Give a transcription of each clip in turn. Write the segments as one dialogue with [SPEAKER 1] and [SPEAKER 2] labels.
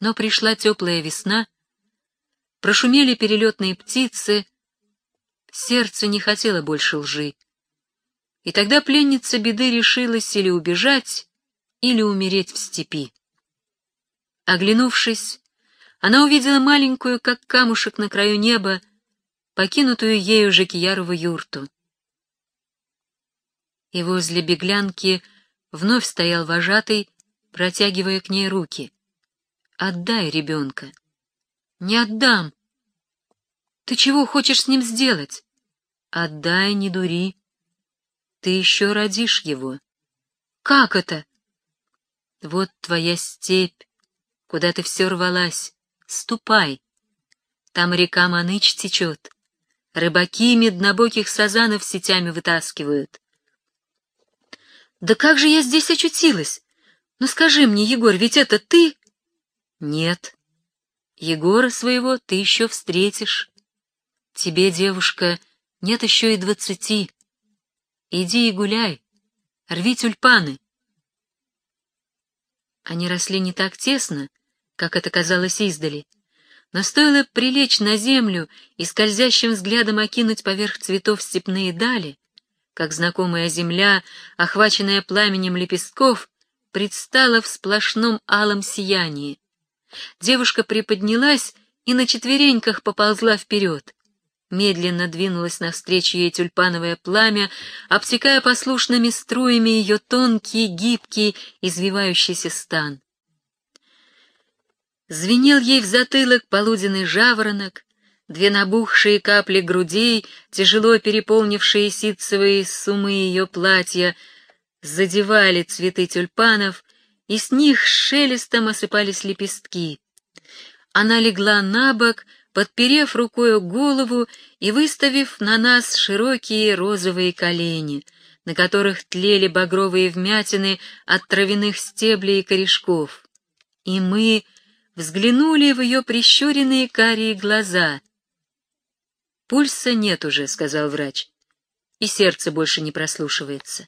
[SPEAKER 1] Но пришла теплая весна, прошумели перелетные птицы, сердце не хотело больше лжи. И тогда пленница беды решилась или убежать, или умереть в степи. Оглянувшись, она увидела маленькую, как камушек на краю неба, покинутую ею Жакиярову юрту. И возле беглянки вновь стоял вожатый, протягивая к ней руки. «Отдай ребенка». «Не отдам». «Ты чего хочешь с ним сделать?» «Отдай, не дури. Ты еще родишь его». «Как это?» «Вот твоя степь, куда ты все рвалась. Ступай. Там река Маныч течет. Рыбаки меднобоких сазанов сетями вытаскивают. Да как же я здесь очутилась? Ну скажи мне, Егор, ведь это ты? Нет. Егора своего ты еще встретишь. Тебе, девушка, нет еще и двадцати. Иди и гуляй, рви тюльпаны. Они росли не так тесно, как это казалось издали, но стоило прилечь на землю и скользящим взглядом окинуть поверх цветов степные дали, как знакомая земля, охваченная пламенем лепестков, предстала в сплошном алом сиянии. Девушка приподнялась и на четвереньках поползла вперед. Медленно двинулась навстречу ей тюльпановое пламя, обтекая послушными струями ее тонкий, гибкий, извивающийся стан. Звенел ей в затылок полуденный жаворонок, две набухшие капли грудей, тяжело переполнившие ситцевые сумы ее платья, задевали цветы тюльпанов, и с них шелестом осыпались лепестки. Она легла на бок, подперев рукою голову и выставив на нас широкие розовые колени, на которых тлели багровые вмятины от травяных стеблей и корешков. И мы взглянули в ее прищуренные карие глаза. «Пульса нет уже», — сказал врач, — «и сердце больше не прослушивается».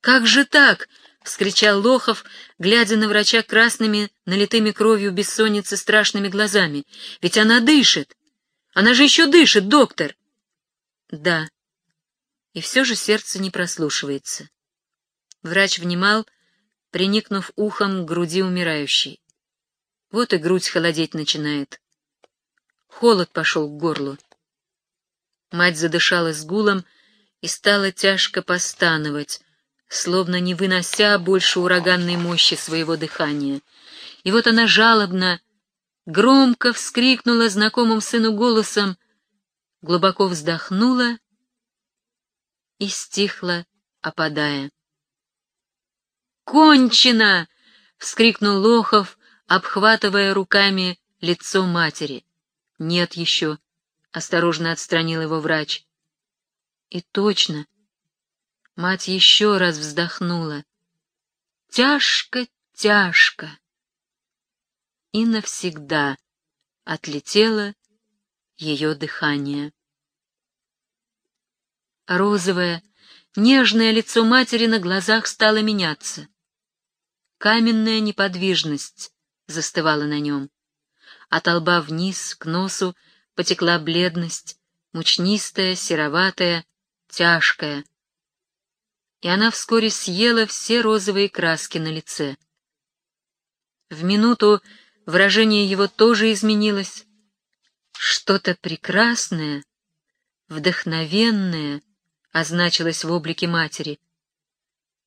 [SPEAKER 1] «Как же так?» — вскричал Лохов, глядя на врача красными, налитыми кровью бессонницы страшными глазами. «Ведь она дышит! Она же еще дышит, доктор!» «Да». И все же сердце не прослушивается. Врач внимал, приникнув ухом к груди умирающей. Вот и грудь холодеть начинает. Холод пошел к горлу. Мать задышала с гулом и стала тяжко постановать, словно не вынося больше ураганной мощи своего дыхания. И вот она жалобно, громко вскрикнула знакомым сыну голосом, глубоко вздохнула и стихла, опадая. «Кончено!» — вскрикнул Лохов, обхватывая руками лицо матери. «Нет еще», — осторожно отстранил его врач. И точно. Мать еще раз вздохнула. Тяжко, тяжко. И навсегда отлетело ее дыхание. Розовое, нежное лицо матери на глазах стало меняться. Каменная неподвижность застывала на нем. От лба вниз, к носу, потекла бледность, мучнистая, сероватая, тяжкая. И она вскоре съела все розовые краски на лице. В минуту выражение его тоже изменилось. Что-то прекрасное, вдохновенное означилось в облике матери.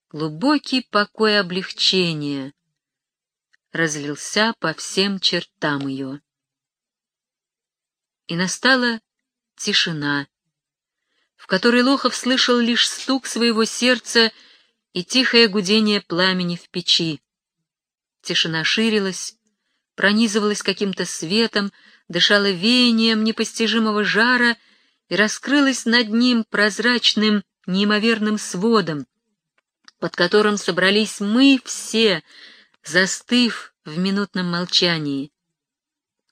[SPEAKER 1] Глубокий покой облегчения — разлился по всем чертам ее. И настала тишина, в которой Лохов слышал лишь стук своего сердца и тихое гудение пламени в печи. Тишина ширилась, пронизывалась каким-то светом, дышала веянием непостижимого жара и раскрылась над ним прозрачным, неимоверным сводом, под которым собрались мы все, застыв в минутном молчании.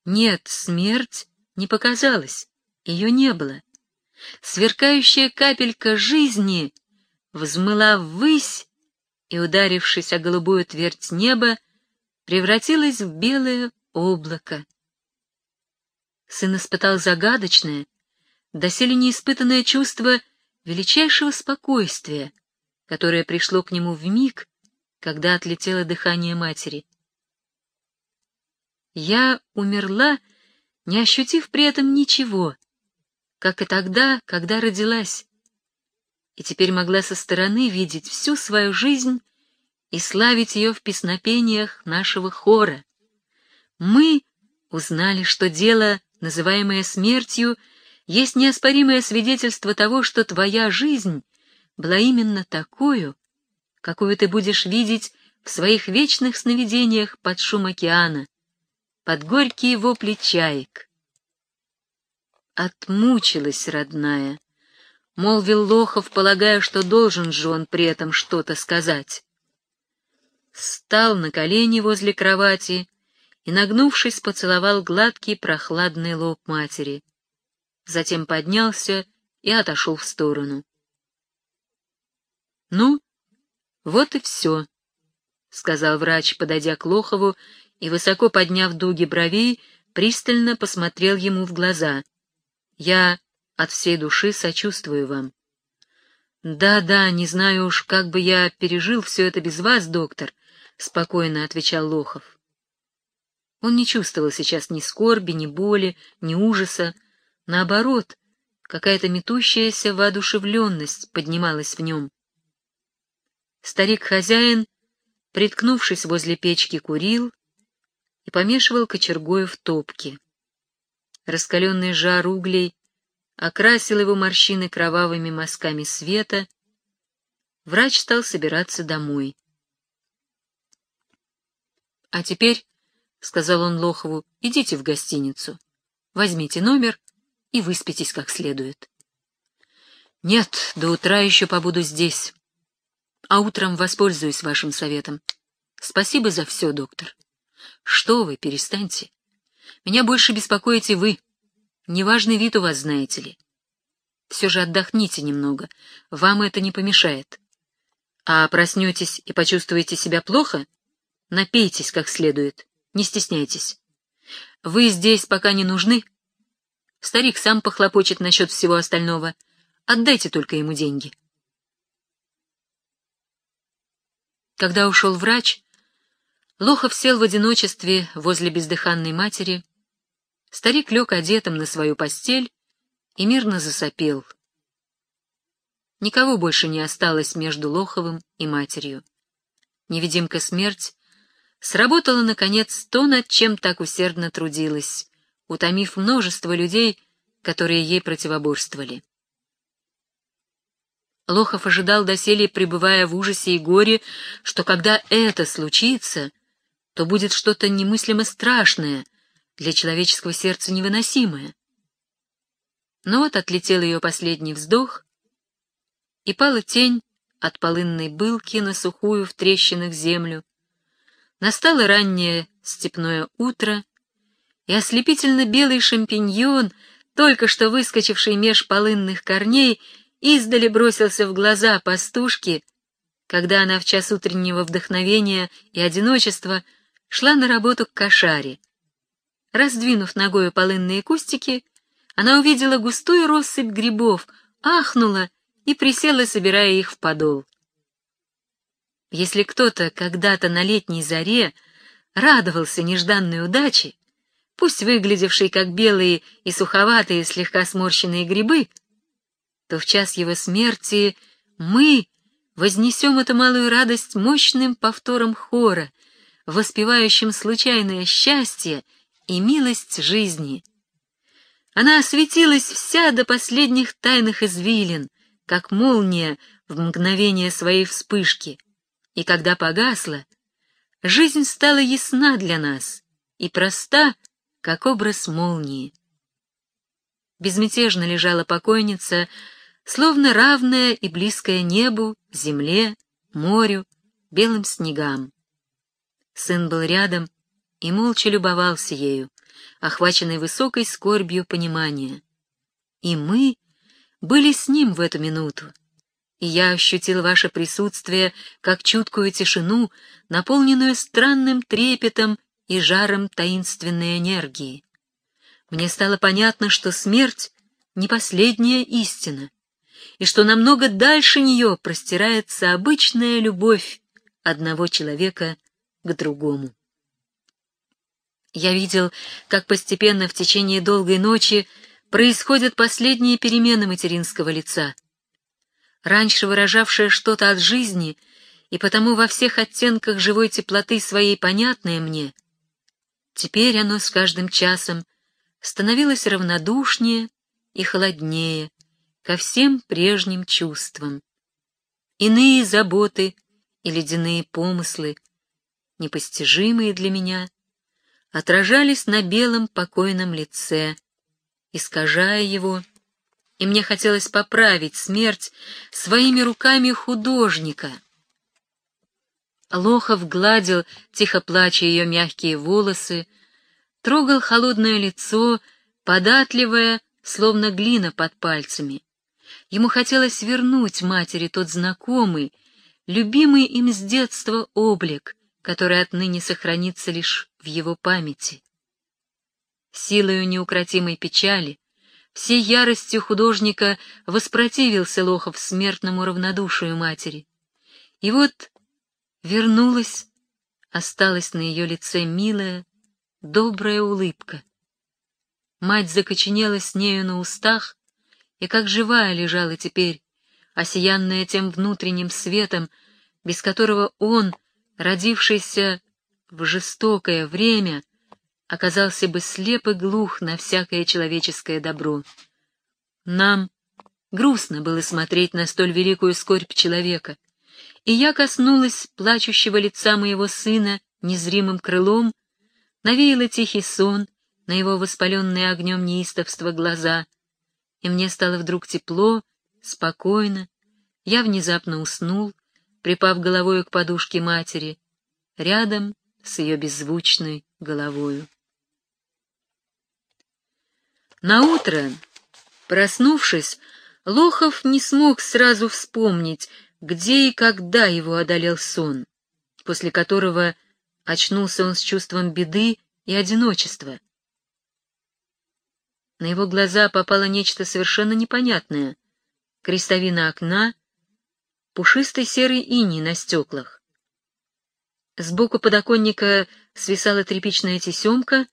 [SPEAKER 1] Нет, смерть не показалась, ее не было. Сверкающая капелька жизни взмыла ввысь и, ударившись о голубую твердь неба, превратилось в белое облако. Сын испытал загадочное, доселе неиспытанное чувство величайшего спокойствия, которое пришло к нему в миг, когда отлетело дыхание матери. Я умерла, не ощутив при этом ничего, как и тогда, когда родилась, и теперь могла со стороны видеть всю свою жизнь и славить ее в песнопениях нашего хора. Мы узнали, что дело, называемое смертью, есть неоспоримое свидетельство того, что твоя жизнь была именно такую, какую ты будешь видеть в своих вечных сновидениях под шум океана, под горькие вопли чаек. Отмучилась, родная, — молвил Лохов, полагая, что должен же он при этом что-то сказать. Стал на колени возле кровати и, нагнувшись, поцеловал гладкий прохладный лоб матери. Затем поднялся и отошел в сторону. «Ну, вот и все», — сказал врач, подойдя к Лохову и, высоко подняв дуги бровей, пристально посмотрел ему в глаза. «Я от всей души сочувствую вам». «Да-да, не знаю уж, как бы я пережил все это без вас, доктор», — спокойно отвечал Лохов. Он не чувствовал сейчас ни скорби, ни боли, ни ужаса. Наоборот, какая-то метущаяся воодушевленность поднималась в нем. Старик-хозяин, приткнувшись возле печки, курил и помешивал кочергою в топке. Раскаленный жар углей окрасил его морщины кровавыми мазками света. Врач стал собираться домой. — А теперь, — сказал он Лохову, — идите в гостиницу, возьмите номер и выспитесь как следует. — Нет, до утра еще побуду здесь а утром воспользуюсь вашим советом. Спасибо за все, доктор. Что вы, перестаньте. Меня больше беспокоите вы. Неважный вид у вас, знаете ли. Все же отдохните немного, вам это не помешает. А проснетесь и почувствуете себя плохо? Напейтесь как следует, не стесняйтесь. Вы здесь пока не нужны. Старик сам похлопочет насчет всего остального. Отдайте только ему деньги. Когда ушел врач, Лохов сел в одиночестве возле бездыханной матери. Старик лег одетым на свою постель и мирно засопел. Никого больше не осталось между Лоховым и матерью. Невидимка смерть сработала, наконец, то, над чем так усердно трудилась, утомив множество людей, которые ей противоборствовали. Лохов ожидал доселе, пребывая в ужасе и горе, что когда это случится, то будет что-то немыслимо страшное, для человеческого сердца невыносимое. Но вот отлетел ее последний вздох, и пала тень от полынной былки на сухую в трещинах землю. Настало раннее степное утро, и ослепительно белый шампиньон, только что выскочивший меж полынных корней, издали бросился в глаза пастушки, когда она в час утреннего вдохновения и одиночества шла на работу к кошаре. Раздвинув ногою полынные кустики, она увидела густую россыпь грибов, ахнула и присела, собирая их в подол. Если кто-то когда-то на летней заре радовался нежданной удаче, пусть выглядевшей как белые и суховатые слегка сморщенные грибы, то в час его смерти мы вознесем эту малую радость мощным повтором хора, воспевающим случайное счастье и милость жизни. Она осветилась вся до последних тайных извилин, как молния в мгновение своей вспышки, и когда погасла, жизнь стала ясна для нас и проста, как образ молнии. Безмятежно лежала покойница, словно равная и близкая небу, земле, морю, белым снегам. Сын был рядом и молча любовался ею, охваченный высокой скорбью понимания. И мы были с ним в эту минуту, и я ощутил ваше присутствие как чуткую тишину, наполненную странным трепетом и жаром таинственной энергии. Мне стало понятно, что смерть — не последняя истина, и что намного дальше нее простирается обычная любовь одного человека к другому. Я видел, как постепенно в течение долгой ночи происходят последние перемены материнского лица. Раньше выражавшее что-то от жизни и потому во всех оттенках живой теплоты своей понятное мне, теперь оно с каждым часом становилось равнодушнее и холоднее ко всем прежним чувствам. Иные заботы и ледяные помыслы, непостижимые для меня, отражались на белом покойном лице, искажая его, и мне хотелось поправить смерть своими руками художника. Лохов гладил, тихо плача ее мягкие волосы, трогал холодное лицо, податливое, словно глина под пальцами. Ему хотелось вернуть матери тот знакомый, любимый им с детства облик, который отныне сохранится лишь в его памяти. Силою неукротимой печали, всей яростью художника воспротивился Лохов смертному равнодушию матери. И вот вернулась, осталась на ее лице милая, добрая улыбка. Мать закоченела с нею на устах и как живая лежала теперь, осиянная тем внутренним светом, без которого он, родившийся в жестокое время, оказался бы слеп и глух на всякое человеческое добро. Нам грустно было смотреть на столь великую скорбь человека, и я коснулась плачущего лица моего сына незримым крылом, навеяла тихий сон на его воспаленные огнем неистовства глаза, и мне стало вдруг тепло, спокойно, я внезапно уснул, припав головою к подушке матери, рядом с ее беззвучной головою. Наутро, проснувшись, Лохов не смог сразу вспомнить, где и когда его одолел сон, после которого очнулся он с чувством беды и одиночества. На его глаза попало нечто совершенно непонятное — крестовина окна, пушистый серый иней на стеклах. Сбоку подоконника свисала тряпичная тесемка,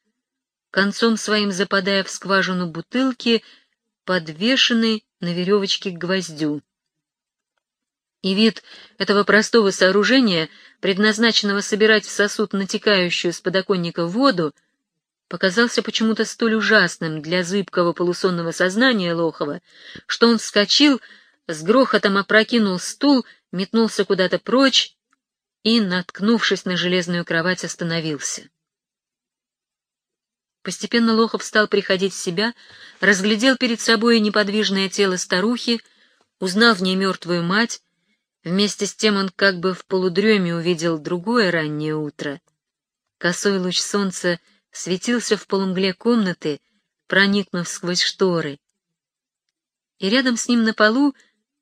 [SPEAKER 1] концом своим западая в скважину бутылки, подвешенной на веревочке к гвоздю. И вид этого простого сооружения, предназначенного собирать в сосуд натекающую с подоконника воду, показался почему-то столь ужасным для зыбкого полусонного сознания Лохова, что он вскочил, с грохотом опрокинул стул, метнулся куда-то прочь и, наткнувшись на железную кровать, остановился. Постепенно Лохов стал приходить в себя, разглядел перед собой неподвижное тело старухи, узнал в ней мертвую мать, вместе с тем он как бы в полудреме увидел другое раннее утро. Косой луч солнца светился в полумгле комнаты, проникнув сквозь шторы. И рядом с ним на полу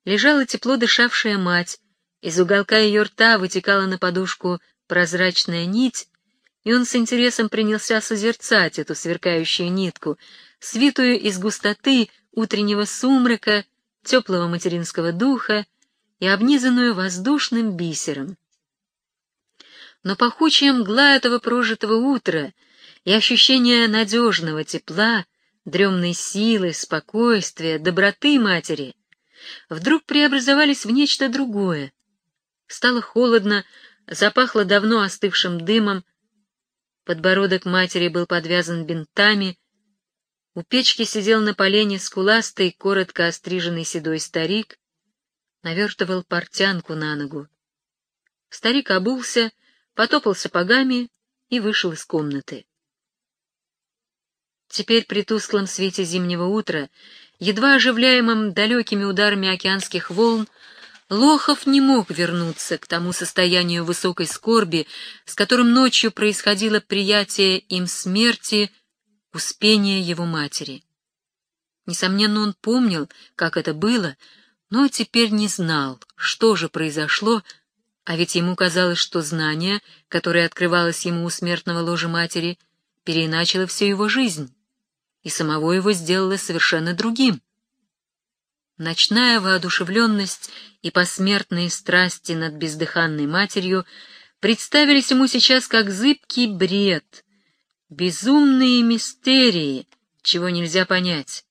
[SPEAKER 1] лежала тепло дышавшая мать, из уголка ее рта вытекала на подушку прозрачная нить, и он с интересом принялся созерцать эту сверкающую нитку, свитую из густоты утреннего сумрака, теплого материнского духа и обнизанную воздушным бисером. Но пахучая мгла этого прожитого утра и ощущение надежного тепла, дремной силы, спокойствия, доброты матери вдруг преобразовались в нечто другое. Стало холодно, запахло давно остывшим дымом, подбородок матери был подвязан бинтами, у печки сидел на полене скуластый, коротко остриженный седой старик, навертывал портянку на ногу. Старик обулся, потопал сапогами и вышел из комнаты. Теперь при тусклом свете зимнего утра едва оживляемым далекими ударами океанских волн, Лохов не мог вернуться к тому состоянию высокой скорби, с которым ночью происходило приятие им смерти, успения его матери. Несомненно, он помнил, как это было, но теперь не знал, что же произошло, а ведь ему казалось, что знание, которое открывалось ему у смертного ложа матери, переиначило всю его жизнь и самого его сделало совершенно другим. Ночная воодушевленность и посмертные страсти над бездыханной матерью представились ему сейчас как зыбкий бред, безумные мистерии, чего нельзя понять.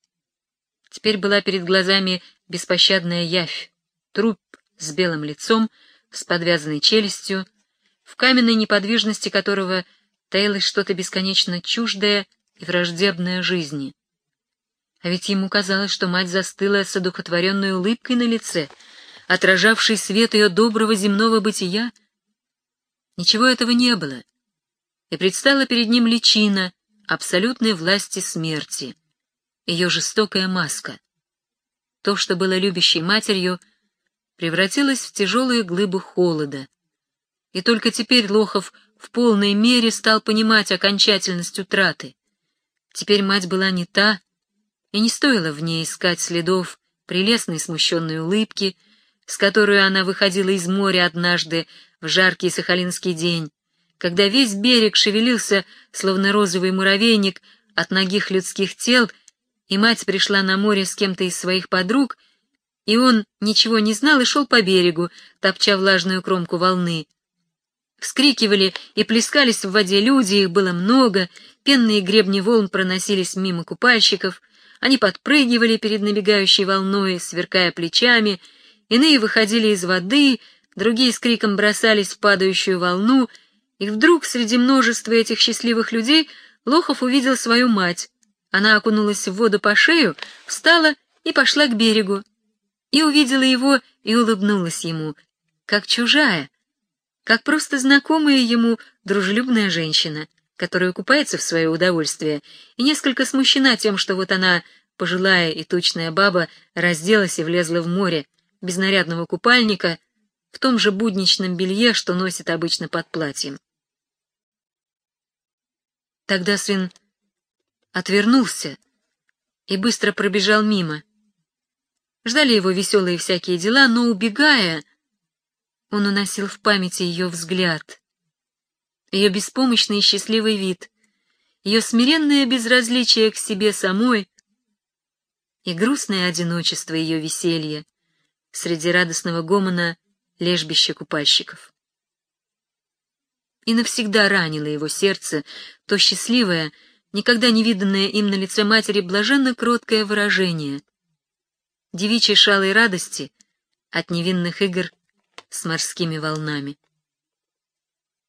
[SPEAKER 1] Теперь была перед глазами беспощадная явь, труп с белым лицом, с подвязанной челюстью, в каменной неподвижности которого таилось что-то бесконечно чуждое и враждебное жизни. А ведь ему казалось, что мать застыла с одухотворенной улыбкой на лице, отражавшей свет ее доброго земного бытия. Ничего этого не было, и предстала перед ним личина абсолютной власти смерти, ее жестокая маска. То, что было любящей матерью, превратилось в тяжелую глыбу холода. И только теперь Лохов в полной мере стал понимать окончательность утраты. Теперь мать была не та, и не стоило в ней искать следов прелестной смущенной улыбки, с которой она выходила из моря однажды в жаркий сахалинский день, когда весь берег шевелился, словно розовый муравейник, от ногих людских тел, и мать пришла на море с кем-то из своих подруг, и он ничего не знал и шел по берегу, топча влажную кромку волны. Вскрикивали и плескались в воде люди, их было много, пенные гребни волн проносились мимо купальщиков, они подпрыгивали перед набегающей волной, сверкая плечами, иные выходили из воды, другие с криком бросались в падающую волну, и вдруг среди множества этих счастливых людей Лохов увидел свою мать. Она окунулась в воду по шею, встала и пошла к берегу. И увидела его и улыбнулась ему, как чужая, как просто знакомая ему дружелюбная женщина, которая купается в свое удовольствие, и несколько смущена тем, что вот она, пожилая и тучная баба, разделась и влезла в море, без нарядного купальника, в том же будничном белье, что носит обычно под платьем. Тогда сын отвернулся и быстро пробежал мимо. Ждали его веселые всякие дела, но, убегая, он уносил в памяти ее взгляд, ее беспомощный и счастливый вид, ее смиренное безразличие к себе самой и грустное одиночество ее веселья среди радостного гомона лежбища купальщиков. И навсегда ранило его сердце то счастливое, никогда не виданное им на лице матери блаженно кроткое выражение, девичьей шалой радости от невинных игр с морскими волнами.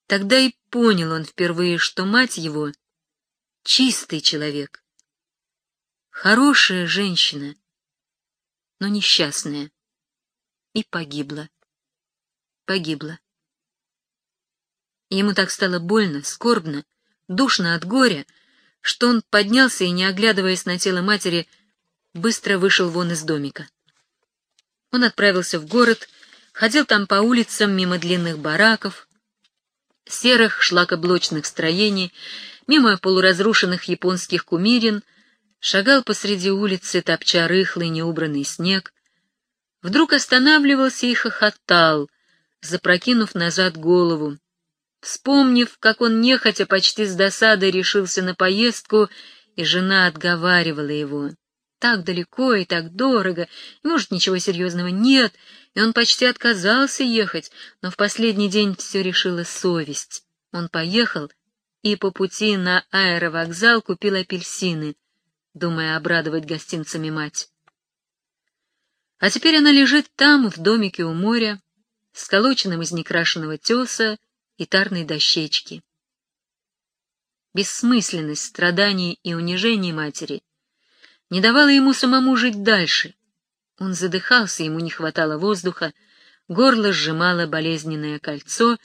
[SPEAKER 1] Тогда и понял он впервые, что мать его — чистый человек, хорошая женщина, но несчастная, и погибла. Погибла. Ему так стало больно, скорбно, душно от горя, что он поднялся и, не оглядываясь на тело матери, быстро вышел вон из домика. Он отправился в город, ходил там по улицам мимо длинных бараков, серых шлакоблочных строений, мимо полуразрушенных японских кумирин, шагал посреди улицы, топча рыхлый неубранный снег, вдруг останавливался и хохотал, запрокинув назад голову, вспомнив, как он нехотя почти с досадой решился на поездку, и жена отговаривала его. Так далеко и так дорого, и, может, ничего серьезного нет, и он почти отказался ехать, но в последний день все решила совесть. Он поехал и по пути на аэровокзал купил апельсины, думая обрадовать гостинцами мать. А теперь она лежит там, в домике у моря, сколоченном из некрашенного теса и тарной дощечки. Бессмысленность страданий и унижений матери не давала ему самому жить дальше. Он задыхался, ему не хватало воздуха, горло сжимало болезненное кольцо,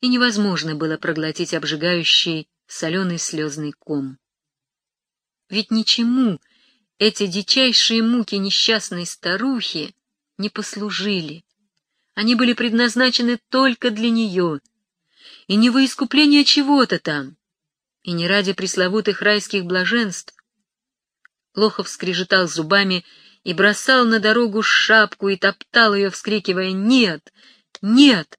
[SPEAKER 1] и невозможно было проглотить обжигающий соленый слезный ком. Ведь ничему эти дичайшие муки несчастной старухи не послужили. Они были предназначены только для нее, и не во искупление чего-то там, и не ради пресловутых райских блаженств, Лохов скрежетал зубами и бросал на дорогу шапку и топтал ее, вскрикивая «Нет! Нет!